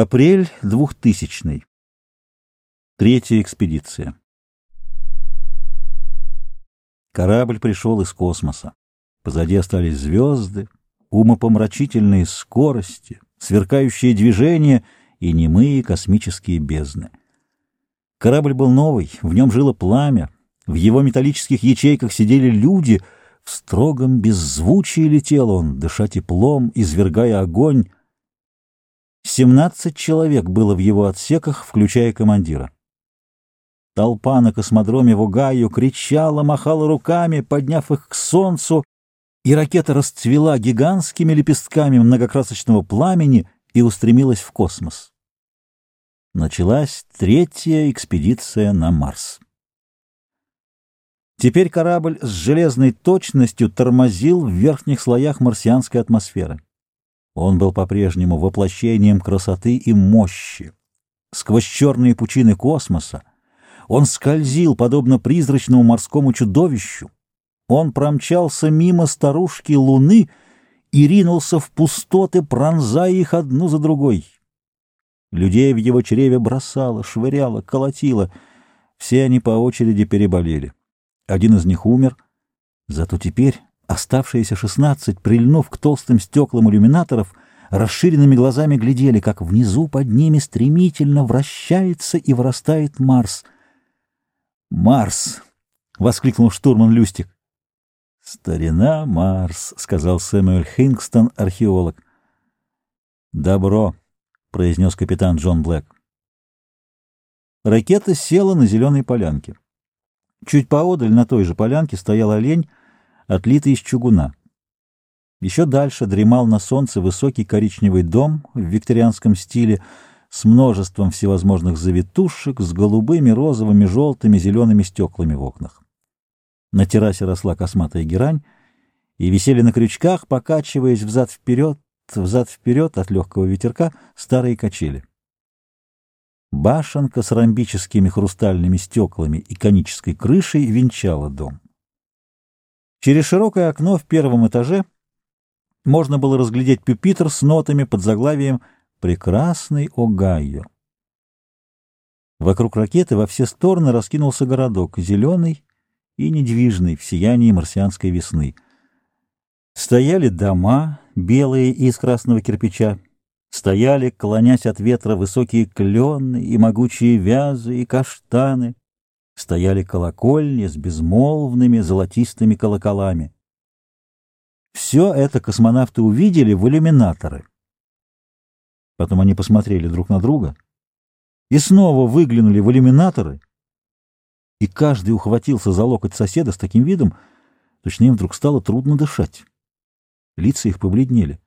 Апрель 2000 Третья экспедиция. Корабль пришел из космоса. Позади остались звезды, умопомрачительные скорости, сверкающие движения и немые космические бездны. Корабль был новый, в нем жило пламя, в его металлических ячейках сидели люди, в строгом беззвучии летел он, дыша теплом, извергая огонь. Семнадцать человек было в его отсеках, включая командира. Толпа на космодроме в Угаю кричала, махала руками, подняв их к солнцу, и ракета расцвела гигантскими лепестками многокрасочного пламени и устремилась в космос. Началась третья экспедиция на Марс. Теперь корабль с железной точностью тормозил в верхних слоях марсианской атмосферы. Он был по-прежнему воплощением красоты и мощи. Сквозь черные пучины космоса он скользил, подобно призрачному морскому чудовищу. Он промчался мимо старушки Луны и ринулся в пустоты, пронзая их одну за другой. Людей в его чреве бросало, швыряло, колотило. Все они по очереди переболели. Один из них умер. Зато теперь оставшиеся шестнадцать, прильнув к толстым стеклам иллюминаторов, расширенными глазами глядели, как внизу под ними стремительно вращается и вырастает Марс — «Марс!» — воскликнул штурман Люстик. «Старина Марс», — сказал Сэмюэль Хингстон, археолог. «Добро», — произнес капитан Джон Блэк. Ракета села на зеленой полянке. Чуть поодаль на той же полянке стоял олень, отлитый из чугуна. Еще дальше дремал на солнце высокий коричневый дом в викторианском стиле — с множеством всевозможных завитушек, с голубыми, розовыми, желтыми, зелеными стеклами в окнах. На террасе росла косматая герань, и висели на крючках, покачиваясь взад-вперед, взад-вперед от легкого ветерка, старые качели. Башенка с ромбическими хрустальными стеклами и конической крышей венчала дом. Через широкое окно в первом этаже можно было разглядеть пюпитр с нотами под заглавием прекрасный Огайо. Вокруг ракеты во все стороны раскинулся городок, зеленый и недвижный в сиянии марсианской весны. Стояли дома, белые из красного кирпича, стояли, клонясь от ветра, высокие клены и могучие вязы и каштаны, стояли колокольни с безмолвными золотистыми колоколами. Все это космонавты увидели в иллюминаторы. Потом они посмотрели друг на друга и снова выглянули в иллюминаторы, и каждый ухватился за локоть соседа с таким видом, точно им вдруг стало трудно дышать. Лица их побледнели.